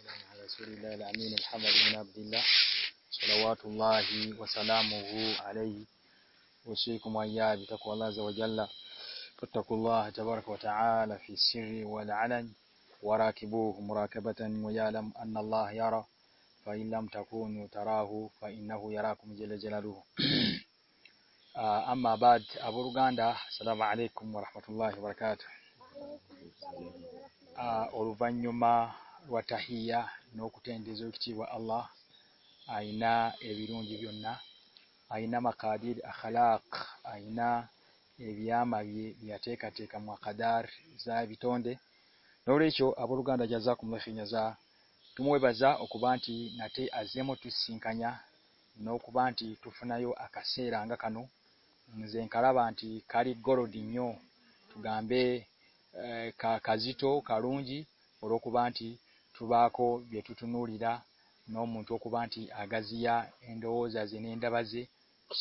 والسلام على رسول الله الأمين محمد بن عبد الله صلوات الله وسلامه عليه وصيكم وإياه بتقوى الله عز وجل فاتقوا الله تبارك وتعالى في السر والعلن وراكبوه مراكبة ويعلم أن الله يرى فإن لم تكونوا تراه فإنه يراكم جل جلاله أما بعد أبو رغاندا السلام عليكم ورحمة الله وبركاته uh, oluvannyuma تی آن دے جا آئی نا رونا آئینا مقاد آئی نایا مابی کاتے کم آدار جا بھی نو ابو گاندا سن تمے بہ اکوبا ہن نا آج متویں نو کو آن توفنو آگا کانو جین کاراب باٹی کاری گڑو دیم کارو بروک بنتی تب آوٹ نو ریدا ن منتو کو بنتی آ گا جی آ جا جی نی بازی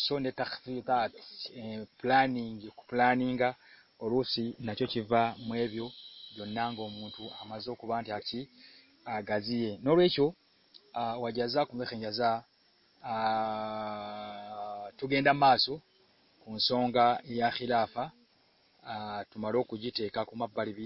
سونے پلانی پلانی گا روسی ناچوا مہو منتو ہما زوبی آ گا جی نو اویا جا کمپیکیندا مو کنسا یہ تمارو کو جیتما بار بھی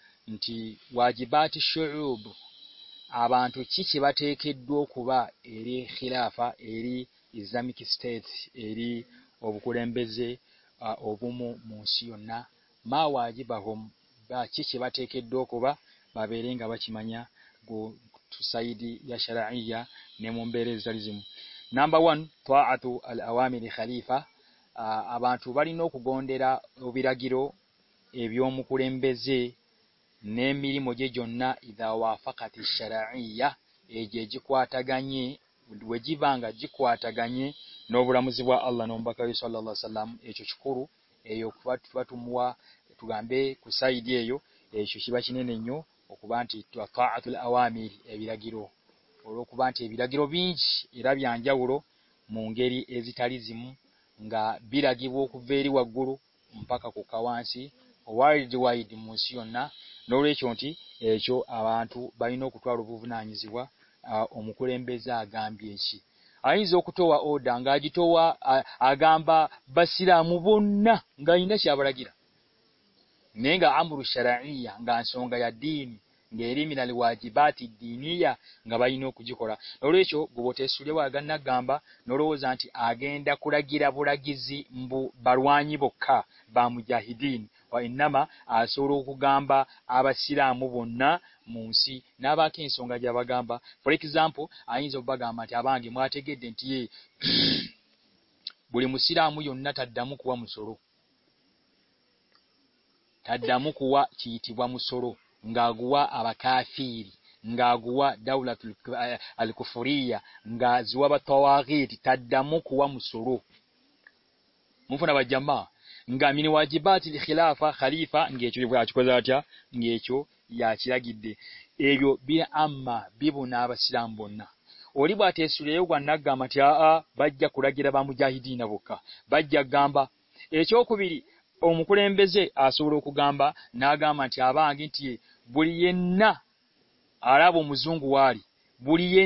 ما جی با ہوں بابے رینگاب ری زم نامبر ون آٹو میرے خریدا آبانا گیرویم کو جے نیمری مجھے جنہیں گانے جی بن گا جی کتا گائیں نئی روکو آنگیروی آنجا گورو مونگیر ایم گا گور اکا کا وسیم نو ر چوتی اچ آئی نو کٹو رو نی جوا اموکر بے جا گام ایٹوا او دانگا گیٹوا گامبا بس نہ چڑا گیرا نی گروسانی گانس گیا گیر موبا دینی گا نوڑا نو رو گو سوڈے آگانہ گامبا نو روزہ آگین دا گیراڑا گیزی باروانی بکا بام دین نامہ آ سرو گانبا آباد سیرا مو بننا موسی نام سنگا جا گام فور ایگزامپل آئی جب گانا چاہا مطلب بڑی موسی مسورا گوا آبا کا گا گوا دل کفریوبا موا مسور گام باتوی ایما سرام بن بات سوریا نا گامیہ کو بائیا گامبا ایچویر امو کو گامبا نا گاما چی آب آگین تھی بڑی آباری بڑی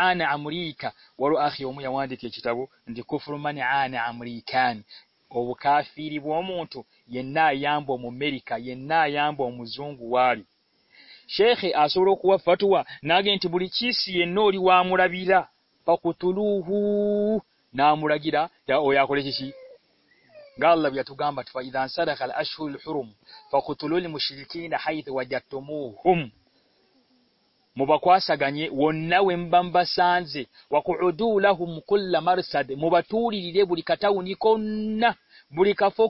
آنے امری کا میٹبر مانے آنے امری خان منٹو یہاں بو مو میرکا یہاں بو می شو روا پتوا نا گینٹ بڑی نوریوامی نا مورا گیرا جیسی گال لو گام سرا کام پاخو تلو لو م موبوا سا گانے ان سان سے موبائل بڑی کاٹا کننا بڑی کافو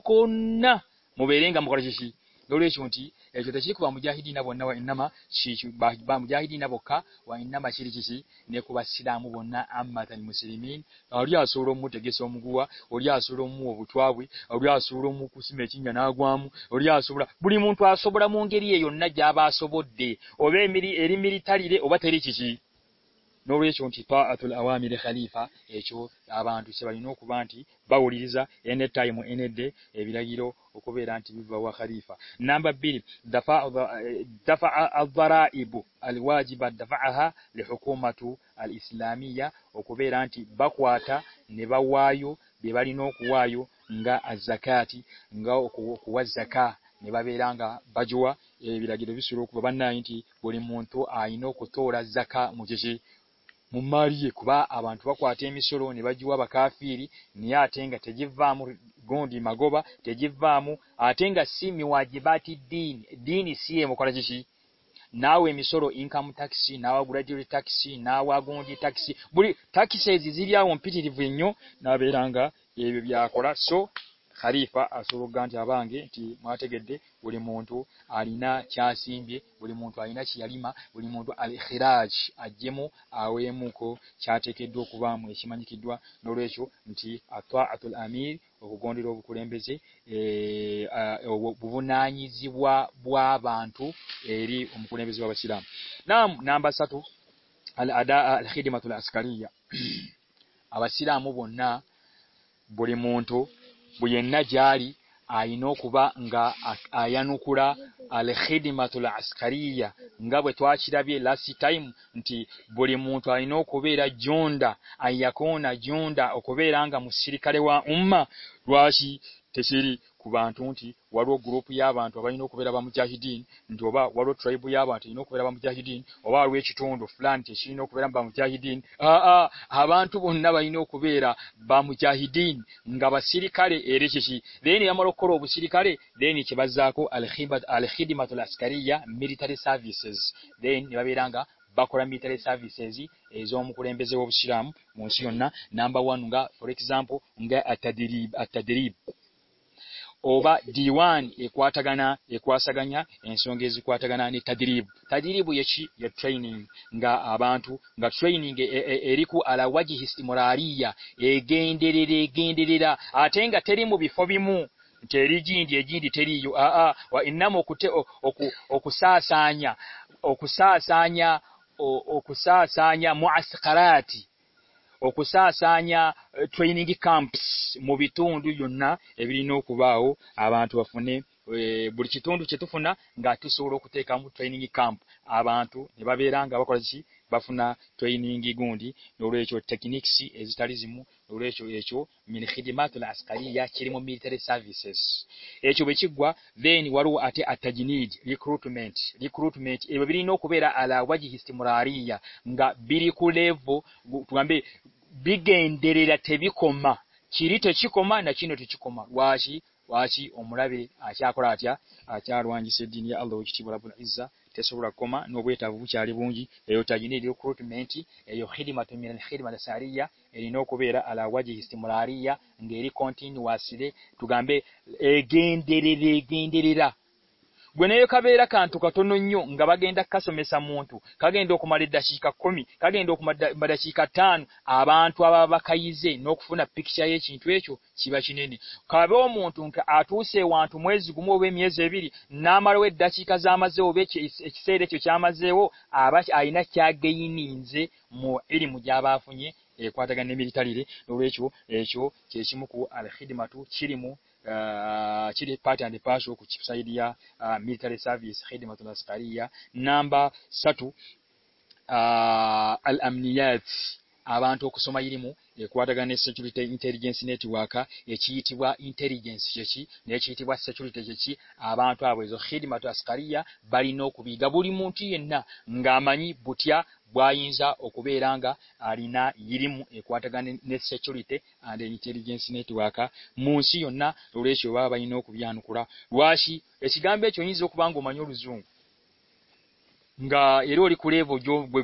مباسی بوا ان سر چیسی بننا سوروم تک رومویہ سوروم جانا سوڑا من دے میری میری تھری چیسی نوا جکھا گا بجوا گیروا نائنو آئی نو جکا مجھے مماری آبانو نیبا جواب بافیر نی آٹیں گا ٹےجیبا می ما ٹےجا آمو آٹیں گا سی میوا جی بات دی نی ایم کسی ناؤ سرو ایمسی نوا برائی تاکسی نا گوسی بڑی تاکہ آ خری گانا ما ٹیک بڑے منتو اری نا چھیاں بڑی مہتو آئی نا چیاری مہتو الی خیر آج مو آ چھ کمانوا اتلام کو نا بس آدھا آب نت بھن جی آئی نوبا آئی نا آلو لے آس کاری اِنگا بھائی ٹائم بڑی منتو آئی نبی را جن دا آئی کون دا بیرا مسری کارے گروپ یا نویرا ٹرائبر گا سیری نیم کورویبا ساریٹاری نامبار سائیا او خا سائنیا او خا سائ موس خرا تھی او کوئ ٹرین کامپ موبی تو آپ نے بڑھ چیتوں گات سوڑو ٹرینگی کامپ آواہ کر bafuna training gundi no lecho techniques ezitalizi mu no lecho echo min khidmat al askari ya chirimo military services echo bechigwa then walu ate atajinid recruitment recruitment ebe biri nokubera ala waji histimuraria nga biri ku level tugambe bigenderera tebikoma kirite chikoma na kino techikoma washi waaki omulabe akyakola atya akyalwanyisa eddiini ya allah wekitiibwa rabbul izza tesobola kukoma n'obwetaavu bukyali bungi eyo tagina eri recruitment eyo khidimatu minal khidima lasariya erina okubeera ala wajihi stimulariya ng'eri continuasire tugambe egenderera egenderera بنیا کھابو کائی منتو کگین دکماری پکوچونی کھاب متو آنٹوری نا ماروا جام آبا آئی نا کئی مو جینے مودیمات میرے صاحب یہ نام سٹو الم آبانو سمایمس باری نو گا بری می گامانی بائی جا بے راگا آرم ایکچوریٹینس نیٹوا موسی انوا باری نویا نوڑا چوی بنانا گومان روز نیٹا گانے گانا رابع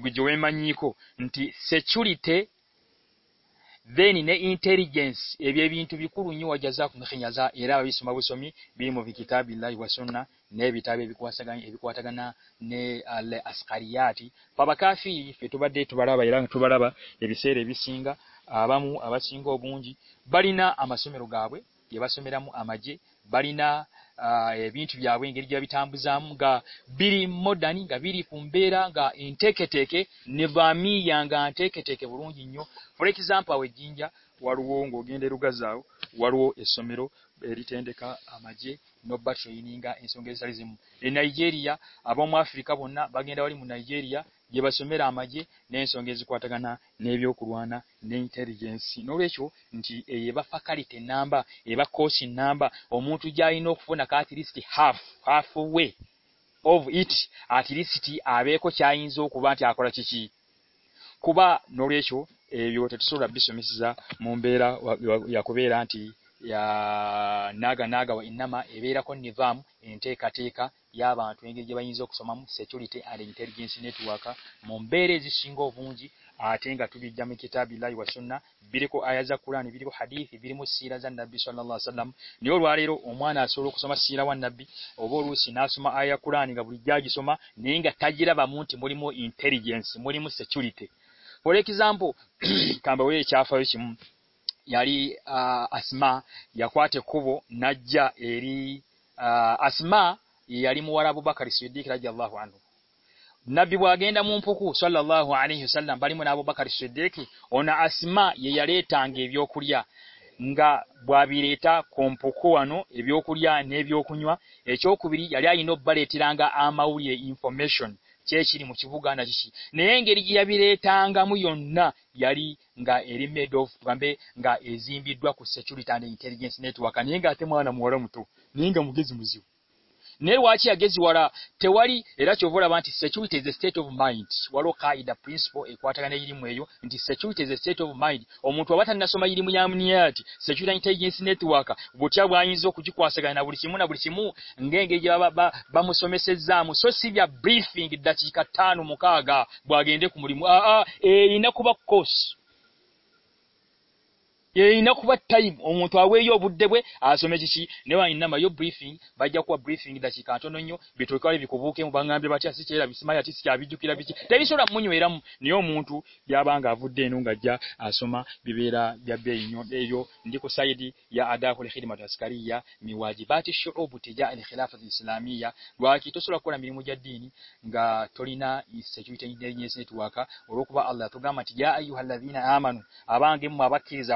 آ گئی سمیرا موا جی باری ن گیا گرمانی پمبیرا گاٹے کے نیبامی گاٹھے کے بافری کا نائجری یہ بے رام سونا چوی بکاری نا نا گو نام رکھ نیبام کا ٹوا کا ممبئی ریگو بوں جی آٹھوامی کھیت نا آدھی سراجا نبی سلسلام نبی ابو روسی نا سما آگا مرمو سیٹھے اللہ اللہ خریش دیکھیے گاشن چھری مکو گانا جیسی نی گری گیا بھی ریٹ گا ماری گایم بھی تو Nye wachi ya gezi wala tewali elacho vula wanti security is a state of mind. Walo kaida principle ekwatakana kwa atakana mweyo. Nti security is a state of mind. Omutu wa wata nasoma ilimu ya mniyati. Security intelligence network. Vutia wa inzo kujikuwa saka na ulisimu na ulisimu. Ngenge jiwa ba, ba, ba musome sezamu. So sivya briefing dati jika tanu mukaga. Bwagende kumulimu. Aa, e, inakuba course. yeyina kuba time omuntu aweeyo obudde bwe asome kiki ne wainama yo briefing bajja kuba briefing dakiika ntono nnyo byetokewali bikubuuke mubaŋambye batya sikyera bisimayi ati sikyabijjukira biki tebisobola munyweramu naye omuntu byabanga avudde eno ng'ajja asoma bibeera bya bbeeyi nnyo eyo ndi ku saidi ya adakul khidmat askariya miwajibati shuubu tija alkhilafat islamiya lwaki tosobola kukola mirimu gya ddiini nga tolina security intelligence network olw'okuba allah yatugamba nti ya ayuha allazina amanu abange mmwe abakkiriza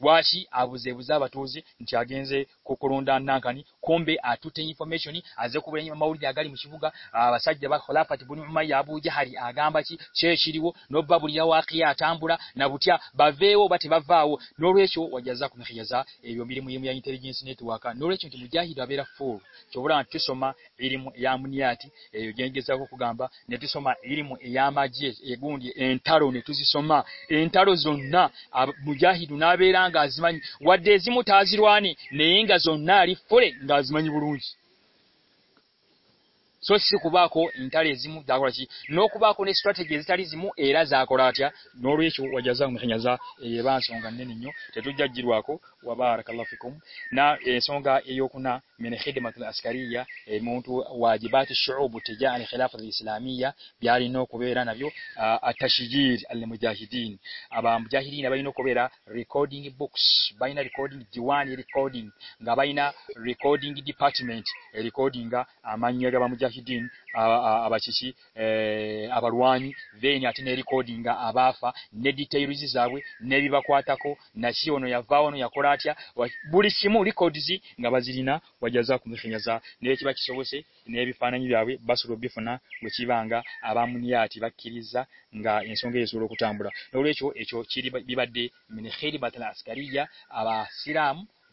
واش آبو زیا کنانی کمبے auto سنی گاڑی بگا سائٹری بڑا اریمو M آئیں گے گانبا NATO سما مو ایماو نیٹو سما اینٹارو نا بجا ہی دا گاجمانی گا جا پورے کواری نوا سو گانے کو من واجبات الشعوب تجاه الخلافة الإسلامية نو نبيو التشجير المجاهدين أبا مجاهدين بينو recording recording recording recording recording books بين department مجاهدين آبا چی آباروانی وی اچھے ریك آبا نیٹر زاٮٔی نیبی با كو نا چیو نویا با نو بڑی سے جی نا جا كی باسوس نی بیفانا بوسیبا آبا می آبا كیری جا گا سو گے ہمارے كیرنا آس كری گیا آبا سامان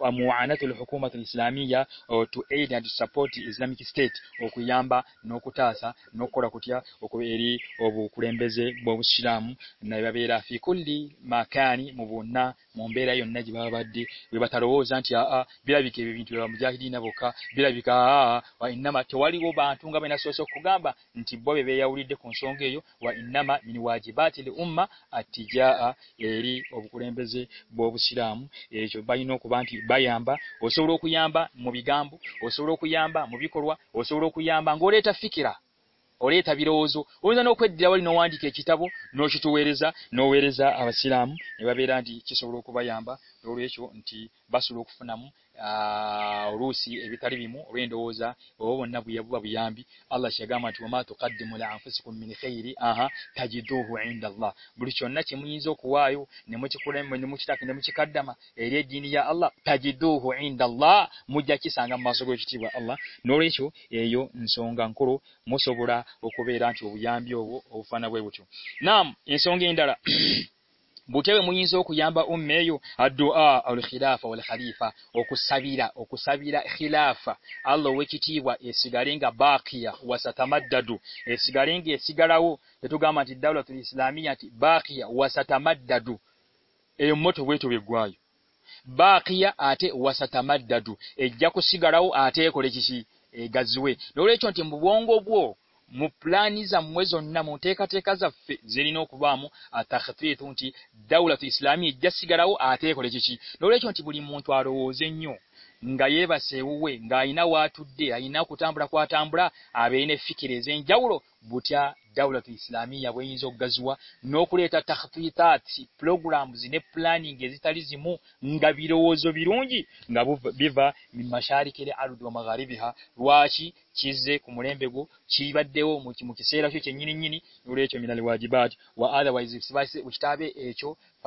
مو آنے حکومت اسلامیہ اسٹے ہم بہ نٹاس نو کو اری بو کوریم بو سمافی کلین بو اُن مناتا رو جانچ نبوی کام بوا گا بہت آپ بوری دے کھون سو گئی نام آما آج ارو کمبے زی بو سم بائی نو کو بان با یہاں او رو کو ہما ببھی گامبو اُس رو کو یہاں موبی کوروا اصول رو کو فیٹا بھی روزوا نو نواد کے کتابو نو چھو ریجا نو ارے جا ساماد کس رو کو بایا ہم اللہ نوری چھو ایو سو گان کرو مسو بوڑھا سوگی Butewe muinzo kuyamba umeyo adua au khilafa wala khalifa okusabira okusabira khilafa Allah wekitiwa esigaringa bakia wasatamaddadu esigaringi esigarawo tetugama ati daula tulislamia ati bakia wasatamaddadu eyo moto wetu wegwayo bakia ate wasatamaddadu ejja kusigarawo ate ekole kichi egazwe nolecho ntimbuongo bwo مفلہنی نام ٹیکا نوا مسلامی مشاری کے دوا چیزے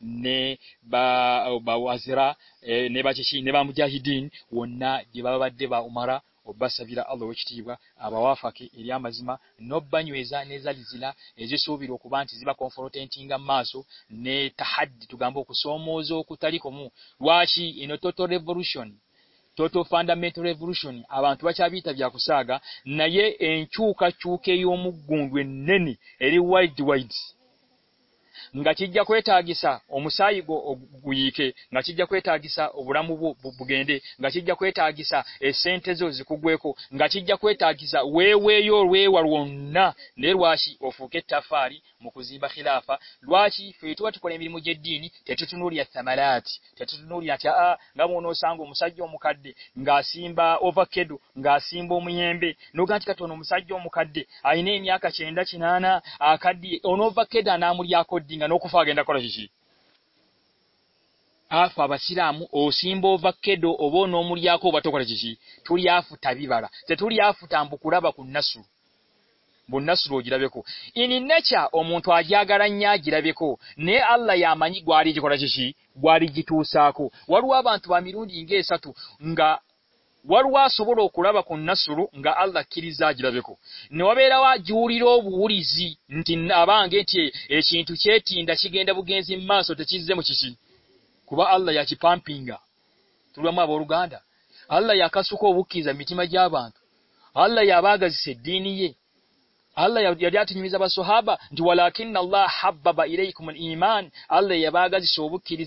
نی با بازرا دے با مارا بیراؤ چیٹی آب ویری ہما نبا نوا نی جاجے سو رو بن گا مو نیڈو گانب سو مو تاری کو بروشن ٹو پاندا میٹ رن آن چا بھی نہیں یہ چوا چوکے مو گونٹ گوا گیسا مسائبے گاچر جاگیسا اوبرامدے گاسا نوریات نوری آ گو نو سا massage موخ God do God ma'am be نو گانو مساکو موقع دے آئی نیچا چین چین نا آنکھے دا موری آخر دی نسرو گر بیکویا گرو نی السی سور گا کھیلواڑی روی نا گے گا بو رو گا سو کھی اللہ دینی کمنیا با گاجی سو کھیری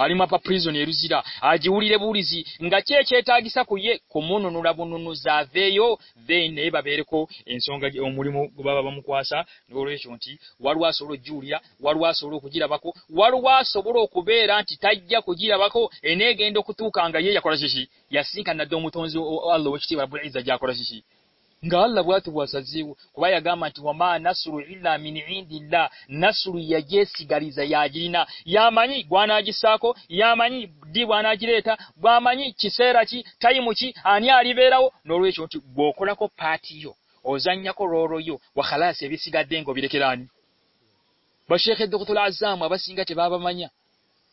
آ رہی را جی اڑ گا چی چھاسا مو نورا بو نو نو جا دے دے نئی رکھواڑی رب کو سبرو کونے گینڈی کو رو رو خلا سے بھی سیدھا دین کو بھی دیکھے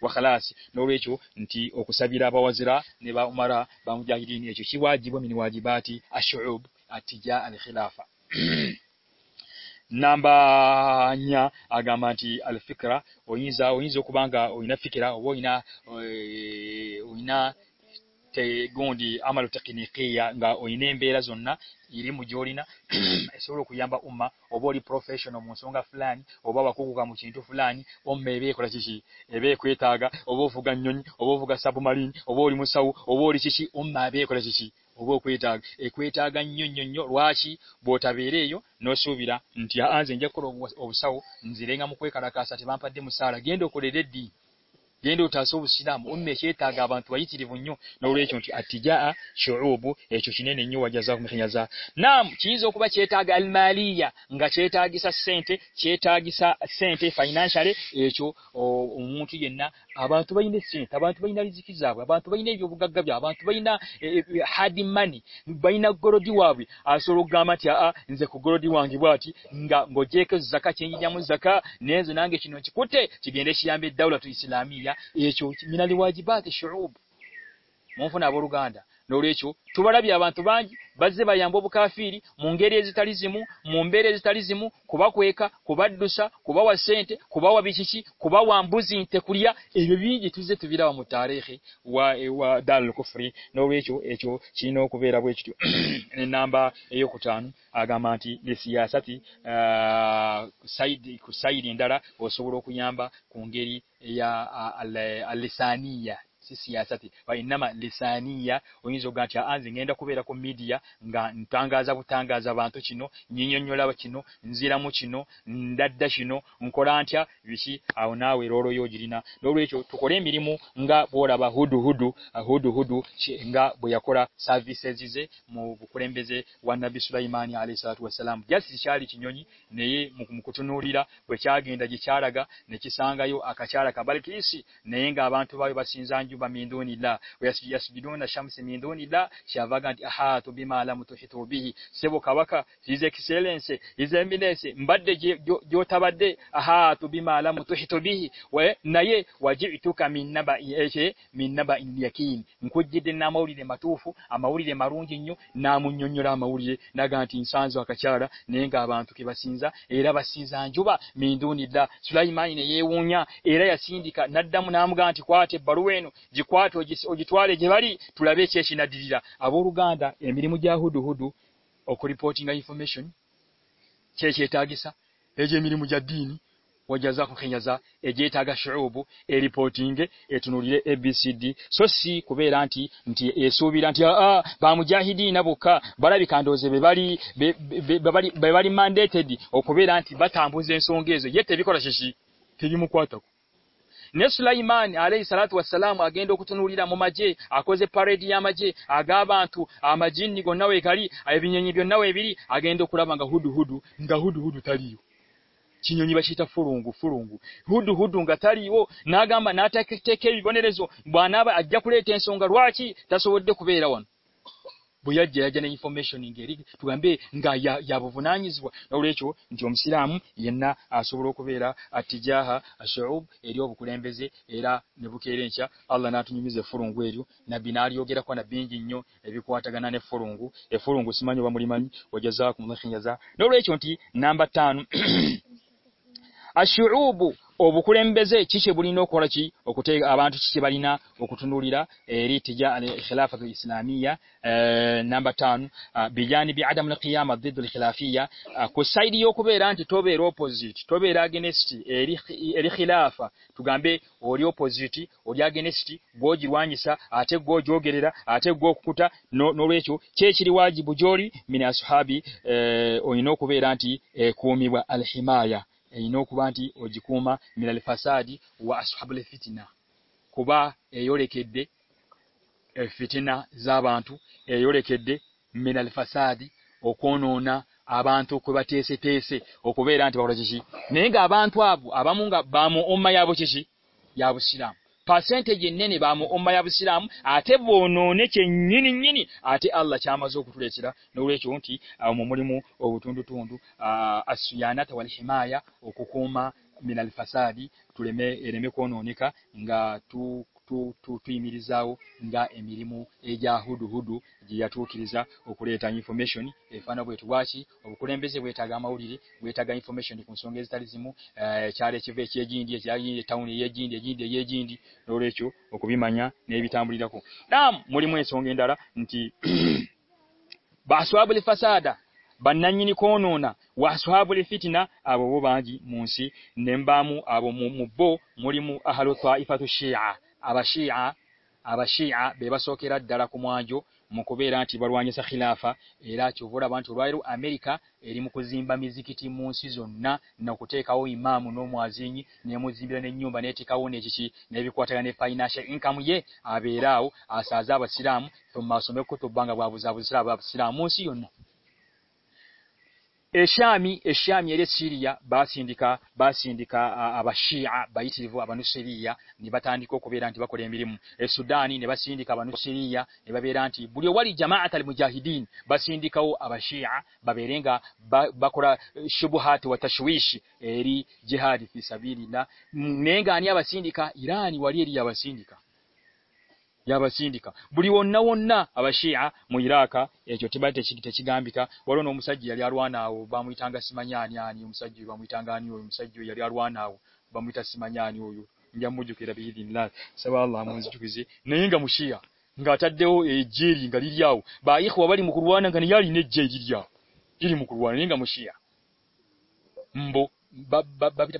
واخلا نوسا با جا نیبا ماشوا نام آگا می الفرا با پا گونی گاجن یہری مجھے نا سو روا اما بو ابھی پرفیشن مسوں گا فلانی باپ کو موسیم کوسی ابھی ایک بو بو گانا بوا بو گا سباری بوبو ارے مساؤ بو ارے چیسیماسی بوا نو اواسی بوٹا بی ریو نو سویرا سوئیں گا مواصلاتی genda utaso busilamu umme kyetaga abantu bayitirivu nnyo nolwekyo nti atijaa shuubu ekyo kinene nnyo wajaza kumekanyaza nam kiyinza okuba kyetaaga almaliya nga kyetaagisa sente kyetaagisa sente financially ekyo omuntu yenna آپاتانی بہنا گروابئی مو رو گا نو روبویر Munger Jammu ya کو نماسانی چھن درد چھو اُن کو علیم یا چینی نو ری چاہ گی چارگا نکان گا چار کا بلکہ گا بانٹو موڑی دے فو موڑی دے معرو نا موڑی نہ جی کواری گاندا میرے مجھے وہ کوپوٹیگیشن چھ چیٹا میرے مجھے رانٹھی سوی رانٹھی بابو جا bebali بو بارہ بھی کاندواری مان دے تھے رانو جاسم کو پڑا جی آگا بات آنگو نوئی گاری نوئی آگے دکھا باڈو چینگواری بھیا گیا جنفرمشنچو جمشرام بویا نبو کھیرے اللہ نات فروں گو ایرو ناگیرو فوروں گو سمانوا میم چوی نمبر تن ابو کو چی بونی نو خورا چیٹ نوری راجیہ نمبر ٹانک اللہ آٹھا سوابی نو کو ایما میرا لیپاسا دیتی نا کوئی اور کھا بانٹو ایلا لی کو آبانسی نی گاب ابام بچے بچا پاس گنبا ممائب آٹھ بو نو نے چی آٹھ آن آسوانا مایالو مو ایو ہدو جاتی اکرینشن بھئی اکورا معیٰ یہ گیئن چوبی می بھی بر مرمو سنگھی بس آدھا بانا بس آبادی منسی نمبا مو آب مب مرمو آپات آبا آبا شی آ سکا درا مکو رات امیرکا مکو جیمبا می کنسی نوٹے کما مناز نیم بنے کچھ نا کم آب آسا زباسم بانگ بابو منسی ایشیا میشیا میری را بکوڑا بری اُن آپ میرا یہ جو ان آؤ بھا میٹھا گاسیما مسائل آؤں مئیتاما یا نئی گامیاں گات باقوا موقع روا نی جی جاؤ نوشی باب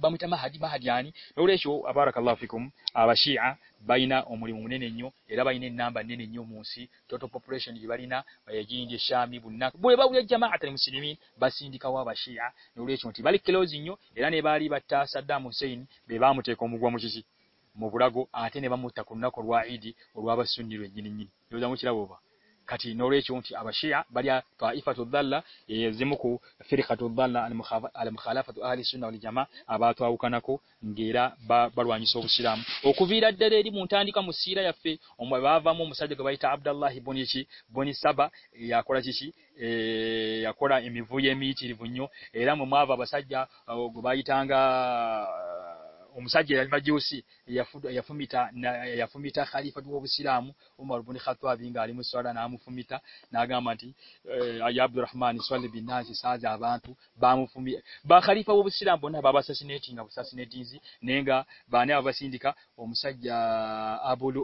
مت محادی مادی آسو ابارف آواسی بائی نا امری من ارابائی نا بار نینے موسی ٹو پپویشن یہ بار نا بوبا گیا آتے می باسی کھا آئی بالکل جیو ارانوسی مت موبائل مسئلے موڑا گو آٹھ نیبا مستا کم نا سنگی لوگ نوری چی باریہ جما آبا کو بولو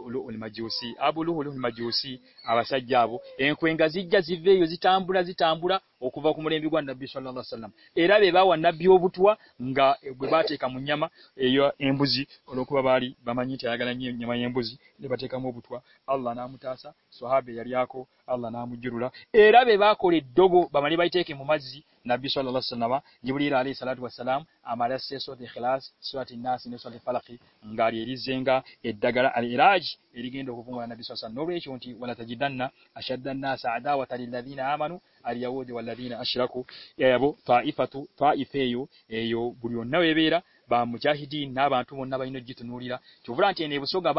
اولوی آ گیا kugula embuzi olokuba bali bamanyita yagala nnyo nyama yembuzi lebatekamu obutwa Allah namutasa sahabe yali yako Allah namujurula era be bakole ddogo bamali bayiteke mu mazzi nabi sallallahu alaihi wasallam jibril alaihi salatu wasalam amara seso de khilas swati nas ne swati falaqi ngali elizenga eddagala aliraj eligenda okuvumula nabi sallallahu alaihi wasallam nti wala tajidanna ashadda nas adawa lil ladina amanu al yahudi wal ladina ashraku yabo taifatu taifeyo eyo buli onna webera با مجھا دی نا بانٹو نئی نئی نورا چوبر آئی سو گا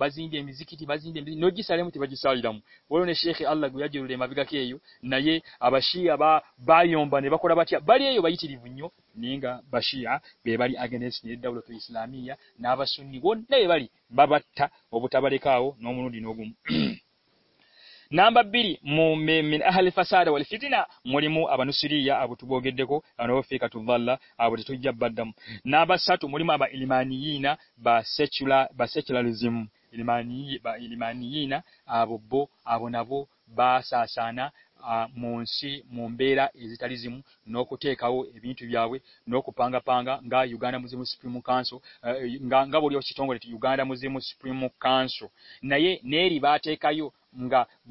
بازن دیکھتی بازی نئی سارے میٹھی بچ دوں اور ما گوائی آئی ہمارے بایا بار گا باسی آگین اسلامی نا باسا بڑھا نو نو گ پانگ پانگا نامو گان گا مومو کانسو نئے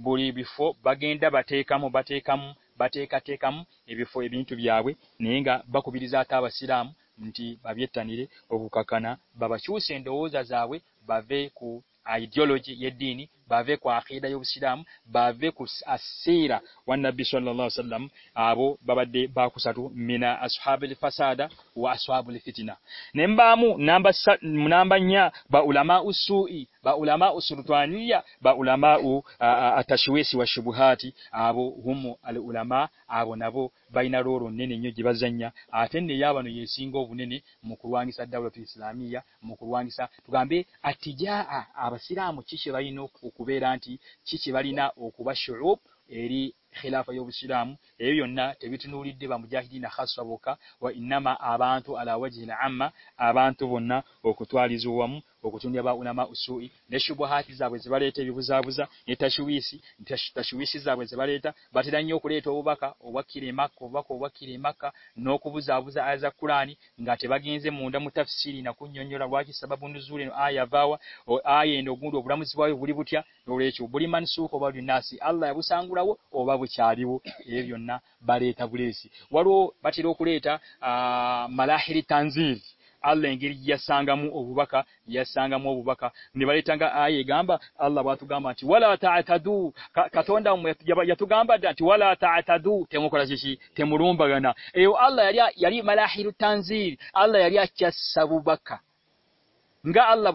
گریفو گیندا بات کم بات کم بات کاتے کم یہ بھی آئی نی گا با کو بھی دام بابے تیرے ابو کبا سو سیندو جاوی بابے کو آئیڈیوجی یہ ڈی نی بابیک آخو سم بابے کو آب بابا دے باخوسات آب ہوں ما آب نو بائی نا رو رونی زنیا آٹھ موقع رٹی چیچ نہبا سروپ اری ہم نوری دے بایا نا آبان آبانہ نیشو بوا جا ریٹا نیتا سوا ریٹا بات ما کو ما کا نو کوئی من میری نا کون کن آئی با آئی نو گوبر بڑی بوٹیاں بڑی مانچوا داسی اللہ سن گراؤ bukyaliwo ebyo byonna baleeta buleesi waliwo batera okuleeta malahiri tanzir allah engeri yasangamu obubaka yasangamu obubaka ne baleetanga aya egamba allah bwatugamba nti wala tatadu katonda mwe yatugamba dda nti wala tatadu temukola kiki temulumbagana eyo allah yali malahiru tanzir allah yali akyassa bubaka گلا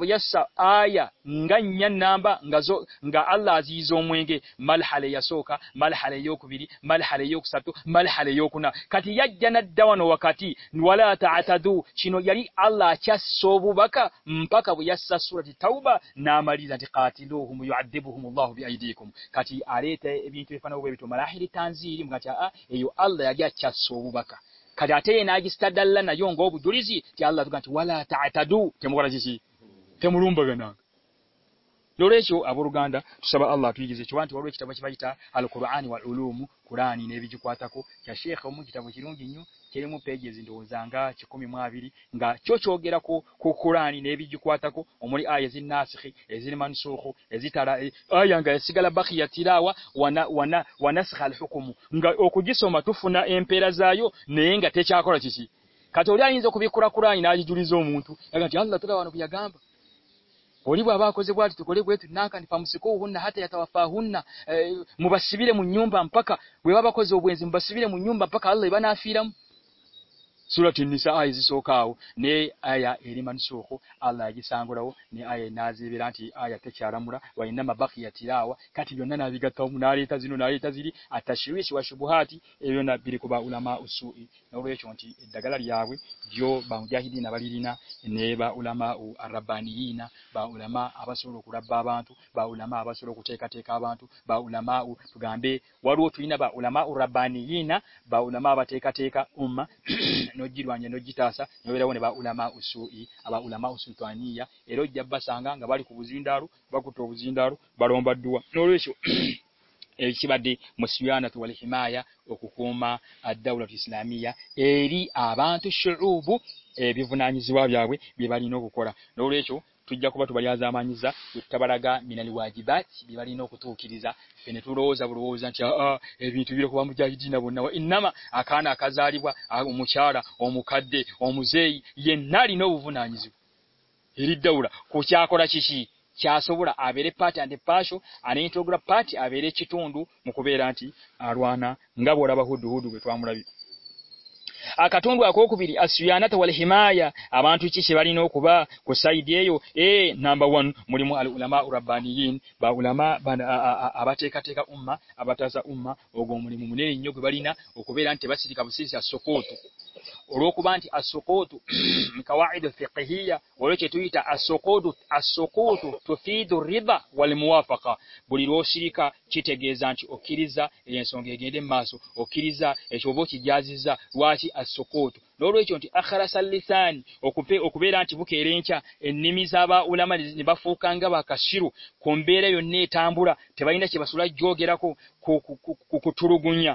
مل ہر York very مل ہر York ست مل ہر یوکنا کتی you know کتی بکور خدا تھے نئی استدل یوں گو دوری تھی موسیم بگ Nolecho aburuganda tusaba Allah tuigize chwanti walwe kitabu kibayita al-Qur'ani wa ulumu Qur'ani ne bijikwatako kya Sheikh omu kitabu kirungi nyo kirimu pages ndozanga 12 nga chochogera ko ku Qur'ani ne bijikwatako omuli aya zinnasikhi ezili mansukhu ezitala aya nga esigala ya tilawa wana wana wanaskha al-hukumu nga okugisoma tufuna empera zayo ne nga techakola chichi katoli ayinza kubikura Qur'ani najijulizo omuntu nga ati Allah tulawa no kuyagamba بولیے باپ کو گوی boy تو نا کن پاس کو ہاتھی آپ ہوں بسم پکا بھائی باپ کو بسموب پکا لوگ نا فیم سورٹھن سے آئی سوکھاؤ نی آن سوکھو آگ نی آئی ناجی رانچا نی با ما نا ما آ گانبے نا با ما ربانی بار بار بار اس باتوبا نو کو بارا گاڑی نوا روز آواز آخانا دے امو جی یہ نو نانی چاہا چیسی چاہ سوڑا آبرے پاٹے پاس آنے ترتی آبیر چیٹ اونڈو مکویر آٹھوں کو سویا نا تھامایا آبانو ای نمبر ون مرمو آلو اُلاما ارابانی موبائری نا وہی رانٹے بری کا روکوانا چسائی جو گے رکھوڑو گوئیاں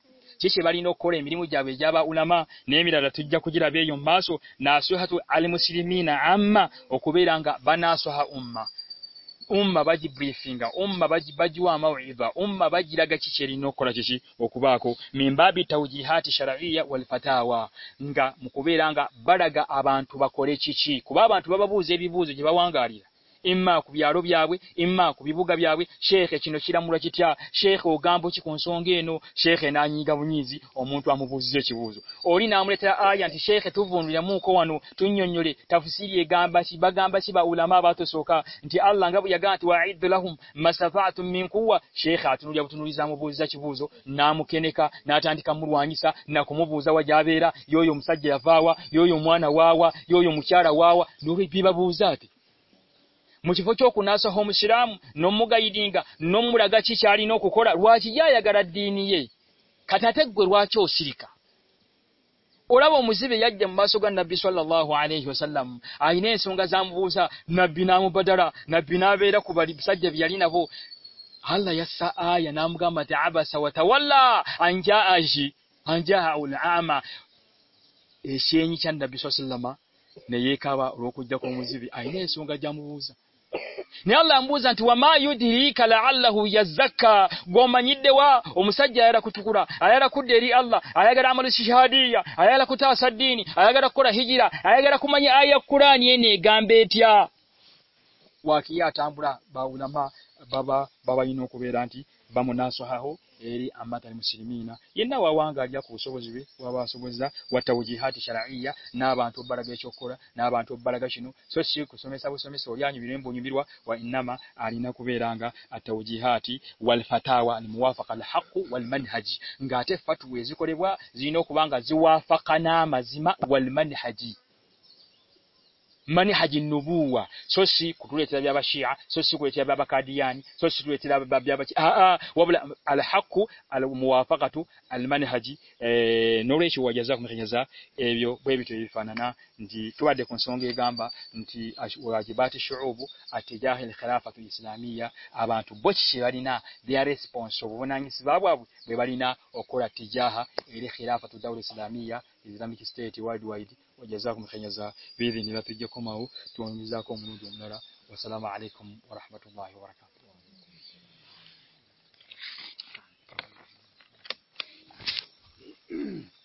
جیسے بار نو جی جا ما نی میرا سو ناسو ہاتھو آل مسری مینا وہ راگ با نا سوا ام بابا جب گا بابا جب با جوا موبا جراگا کچھ نوسی بکوبا کو میمبا جی ہاتھا تھا گا می را را اب انتوبا چیسی بانٹواب بوزے با گاری اما کو بھی آروبیاما کو بھی شیخ چھو چیڑا شیخ وہاں سونگینو شیخ نا جی بوجھ بوجھو کو مجھے نا سو شرام نوم کا ni Allah ambuza nti wama yudhirika laallahu yazzakka gwomanyidde wa omusajja ayala kutukula ayala kudde eri Allah ayagala amalu shahadiya ayala kutaasa ddiini ayagala kukola hijira ayagala kumanya aya kurani ene egamba etya waakiye atambula baulama baba babalina okubeera nti bamunaasohaho تاری گا سو جاتی نا بانٹو بڑا گیا نا بانٹ بڑا گا سینو سوسمے نام آگا جاتی میری حای نوبوا سوسی کو سو کودی آ سوچلاو آلو موا پاکو میری ہاجی نو روا گیا گیا جا بے بیٹوانا جی توادی گا ہم لکھا پاتو اسلامی آباد بچے بارسپنس ہوا اس بواری نا اکور آجاحا لکھے پاتو اسلامیہ السلام علیکم و رحمۃ اللہ